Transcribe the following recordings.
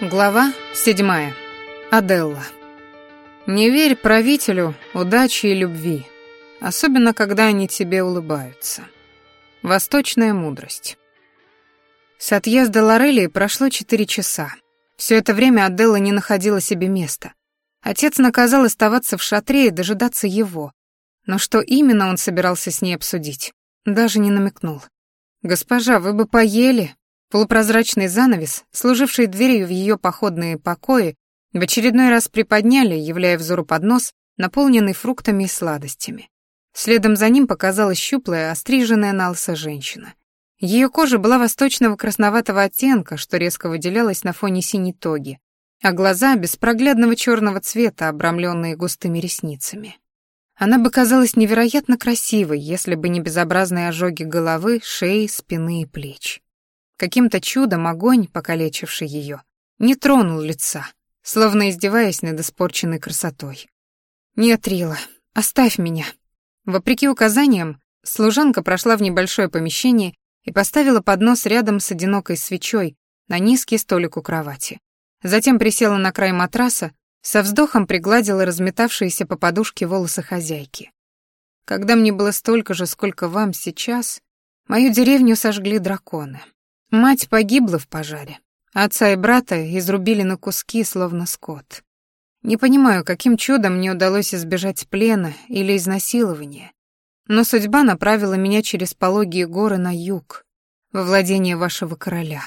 Глава седьмая. Аделла. Не верь правителю удачи и любви, особенно когда они тебе улыбаются. Восточная мудрость. С отъезда Лорелии прошло четыре часа. Все это время Аделла не находила себе места. Отец наказал оставаться в шатре и дожидаться его. Но что именно он собирался с ней обсудить, даже не намекнул. «Госпожа, вы бы поели», Полупрозрачный занавес, служивший дверью в ее походные покои, в очередной раз приподняли, являя взору поднос, наполненный фруктами и сладостями. Следом за ним показалась щуплая, остриженная на лысо женщина. Ее кожа была восточного красноватого оттенка, что резко выделялось на фоне синей тоги, а глаза беспроглядного черного цвета, обрамленные густыми ресницами. Она бы казалась невероятно красивой, если бы не безобразные ожоги головы, шеи, спины и плеч. Каким-то чудом огонь, покалечивший ее, не тронул лица, словно издеваясь над испорченной красотой. «Нет, Рила, оставь меня». Вопреки указаниям, служанка прошла в небольшое помещение и поставила поднос рядом с одинокой свечой на низкий столик у кровати. Затем присела на край матраса, со вздохом пригладила разметавшиеся по подушке волосы хозяйки. Когда мне было столько же, сколько вам сейчас, мою деревню сожгли драконы. Мать погибла в пожаре. Отца и брата изрубили на куски, словно скот. Не понимаю, каким чудом мне удалось избежать плена или изнасилования. Но судьба направила меня через пологие горы на юг, во владение вашего короля.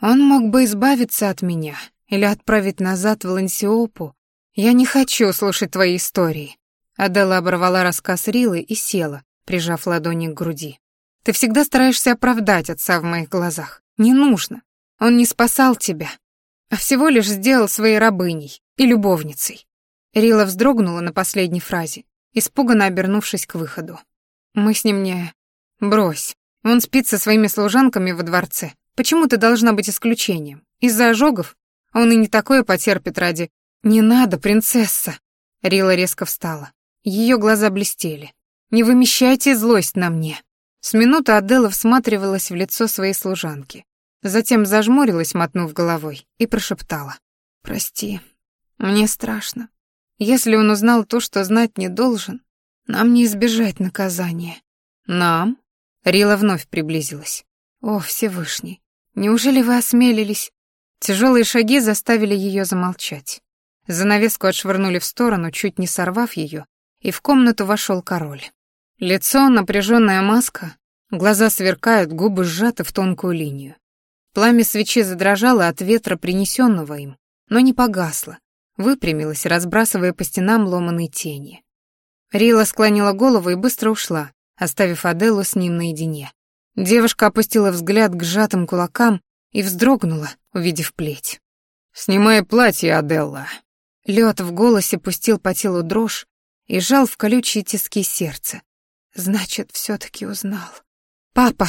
Он мог бы избавиться от меня или отправить назад в Лансиопу. Я не хочу слушать твои истории. Адела оборвала рассказ Рилы и села, прижав ладони к груди. Ты всегда стараешься оправдать отца в моих глазах. Не нужно. Он не спасал тебя, а всего лишь сделал своей рабыней и любовницей. Рила вздрогнула на последней фразе, испуганно обернувшись к выходу. Мы с ним не... Брось. Он спит со своими служанками во дворце. Почему ты должна быть исключением? Из-за ожогов? Он и не такое потерпит ради... Не надо, принцесса. Рила резко встала. Ее глаза блестели. Не вымещайте злость на мне. С минуты Аделла всматривалась в лицо своей служанки. Затем зажмурилась, мотнув головой, и прошептала. «Прости, мне страшно. Если он узнал то, что знать не должен, нам не избежать наказания». «Нам?» Рила вновь приблизилась. «О, Всевышний, неужели вы осмелились?» Тяжелые шаги заставили ее замолчать. Занавеску отшвырнули в сторону, чуть не сорвав ее, и в комнату вошел король. Лицо, напряженная маска, глаза сверкают, губы сжаты в тонкую линию. Пламя свечи задрожало от ветра, принесенного им, но не погасло, выпрямилось, разбрасывая по стенам ломаные тени. Рила склонила голову и быстро ушла, оставив Аделу с ним наедине. Девушка опустила взгляд к сжатым кулакам и вздрогнула, увидев плеть. «Снимай платье, Аделла». Лед в голосе пустил по телу дрожь и сжал в колючие тиски сердце, Значит, все таки узнал. «Папа!»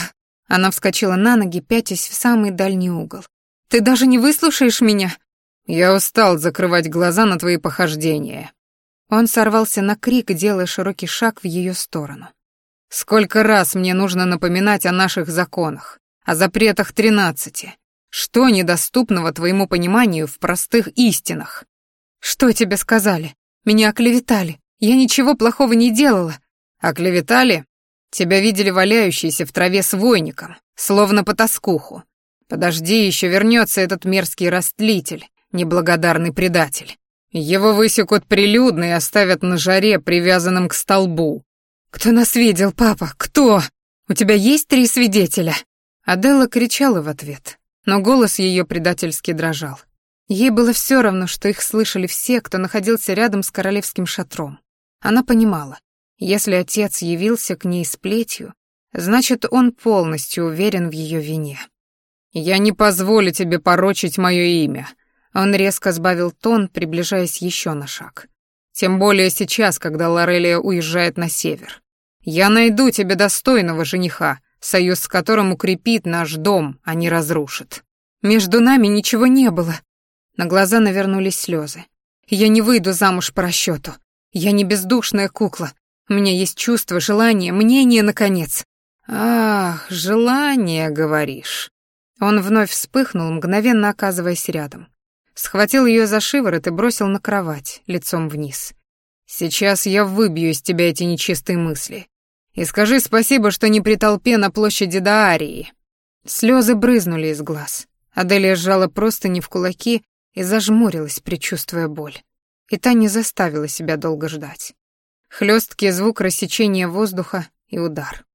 Она вскочила на ноги, пятясь в самый дальний угол. «Ты даже не выслушаешь меня?» «Я устал закрывать глаза на твои похождения». Он сорвался на крик, делая широкий шаг в ее сторону. «Сколько раз мне нужно напоминать о наших законах, о запретах тринадцати? Что недоступного твоему пониманию в простых истинах?» «Что тебе сказали? Меня оклеветали. Я ничего плохого не делала. Оклеветали? Тебя видели валяющейся в траве с войником, словно по тоскуху. Подожди, еще вернется этот мерзкий растлитель, неблагодарный предатель. Его высекут прилюдно и оставят на жаре, привязанным к столбу. Кто нас видел, папа? Кто? У тебя есть три свидетеля? Аделла кричала в ответ, но голос ее предательски дрожал. Ей было все равно, что их слышали все, кто находился рядом с королевским шатром. Она понимала, если отец явился к ней с плетью, значит, он полностью уверен в ее вине. «Я не позволю тебе порочить мое имя», — он резко сбавил тон, приближаясь еще на шаг. «Тем более сейчас, когда Лорелия уезжает на север. Я найду тебе достойного жениха, союз с которым укрепит наш дом, а не разрушит. Между нами ничего не было». На глаза навернулись слезы. «Я не выйду замуж по расчету. Я не бездушная кукла, у меня есть чувство, желание, мнение, наконец. Ах, желание, говоришь. Он вновь вспыхнул, мгновенно оказываясь рядом. схватил ее за шиворот и бросил на кровать, лицом вниз. «Сейчас я выбью из тебя эти нечистые мысли. И скажи спасибо, что не при толпе на площади Даарии». Слезы брызнули из глаз. Аделия сжала просто не в кулаки и зажмурилась, предчувствуя боль. И та не заставила себя долго ждать. Хлесткий звук рассечения воздуха и удар.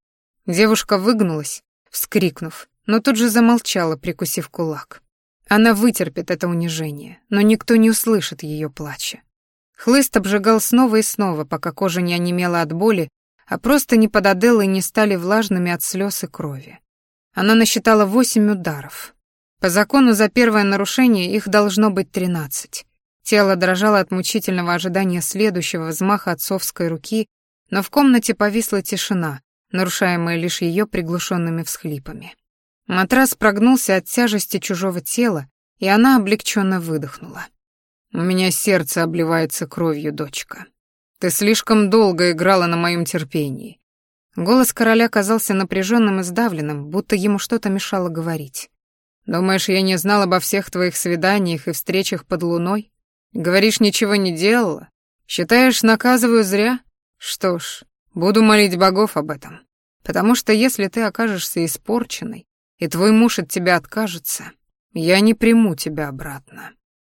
Девушка выгнулась, вскрикнув, но тут же замолчала, прикусив кулак. Она вытерпит это унижение, но никто не услышит ее плача. Хлыст обжигал снова и снова, пока кожа не онемела от боли, а просто не под Аделлой не стали влажными от слез и крови. Она насчитала восемь ударов. По закону за первое нарушение их должно быть тринадцать. Тело дрожало от мучительного ожидания следующего взмаха отцовской руки, но в комнате повисла тишина, нарушаемая лишь ее приглушенными всхлипами. Матрас прогнулся от тяжести чужого тела, и она облегченно выдохнула. «У меня сердце обливается кровью, дочка. Ты слишком долго играла на моем терпении». Голос короля казался напряженным и сдавленным, будто ему что-то мешало говорить. «Думаешь, я не знал обо всех твоих свиданиях и встречах под луной? Говоришь, ничего не делала? Считаешь, наказываю зря? Что ж, буду молить богов об этом. Потому что если ты окажешься испорченной, и твой муж от тебя откажется, я не приму тебя обратно».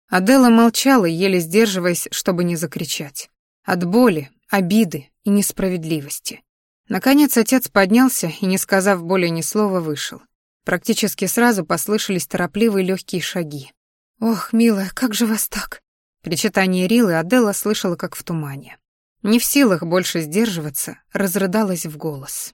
Адела молчала, еле сдерживаясь, чтобы не закричать. От боли, обиды и несправедливости. Наконец отец поднялся и, не сказав более ни слова, вышел. Практически сразу послышались торопливые легкие шаги. «Ох, милая, как же вас так?» Причитание Рилы Адела слышала, как в тумане. Не в силах больше сдерживаться, разрыдалась в голос.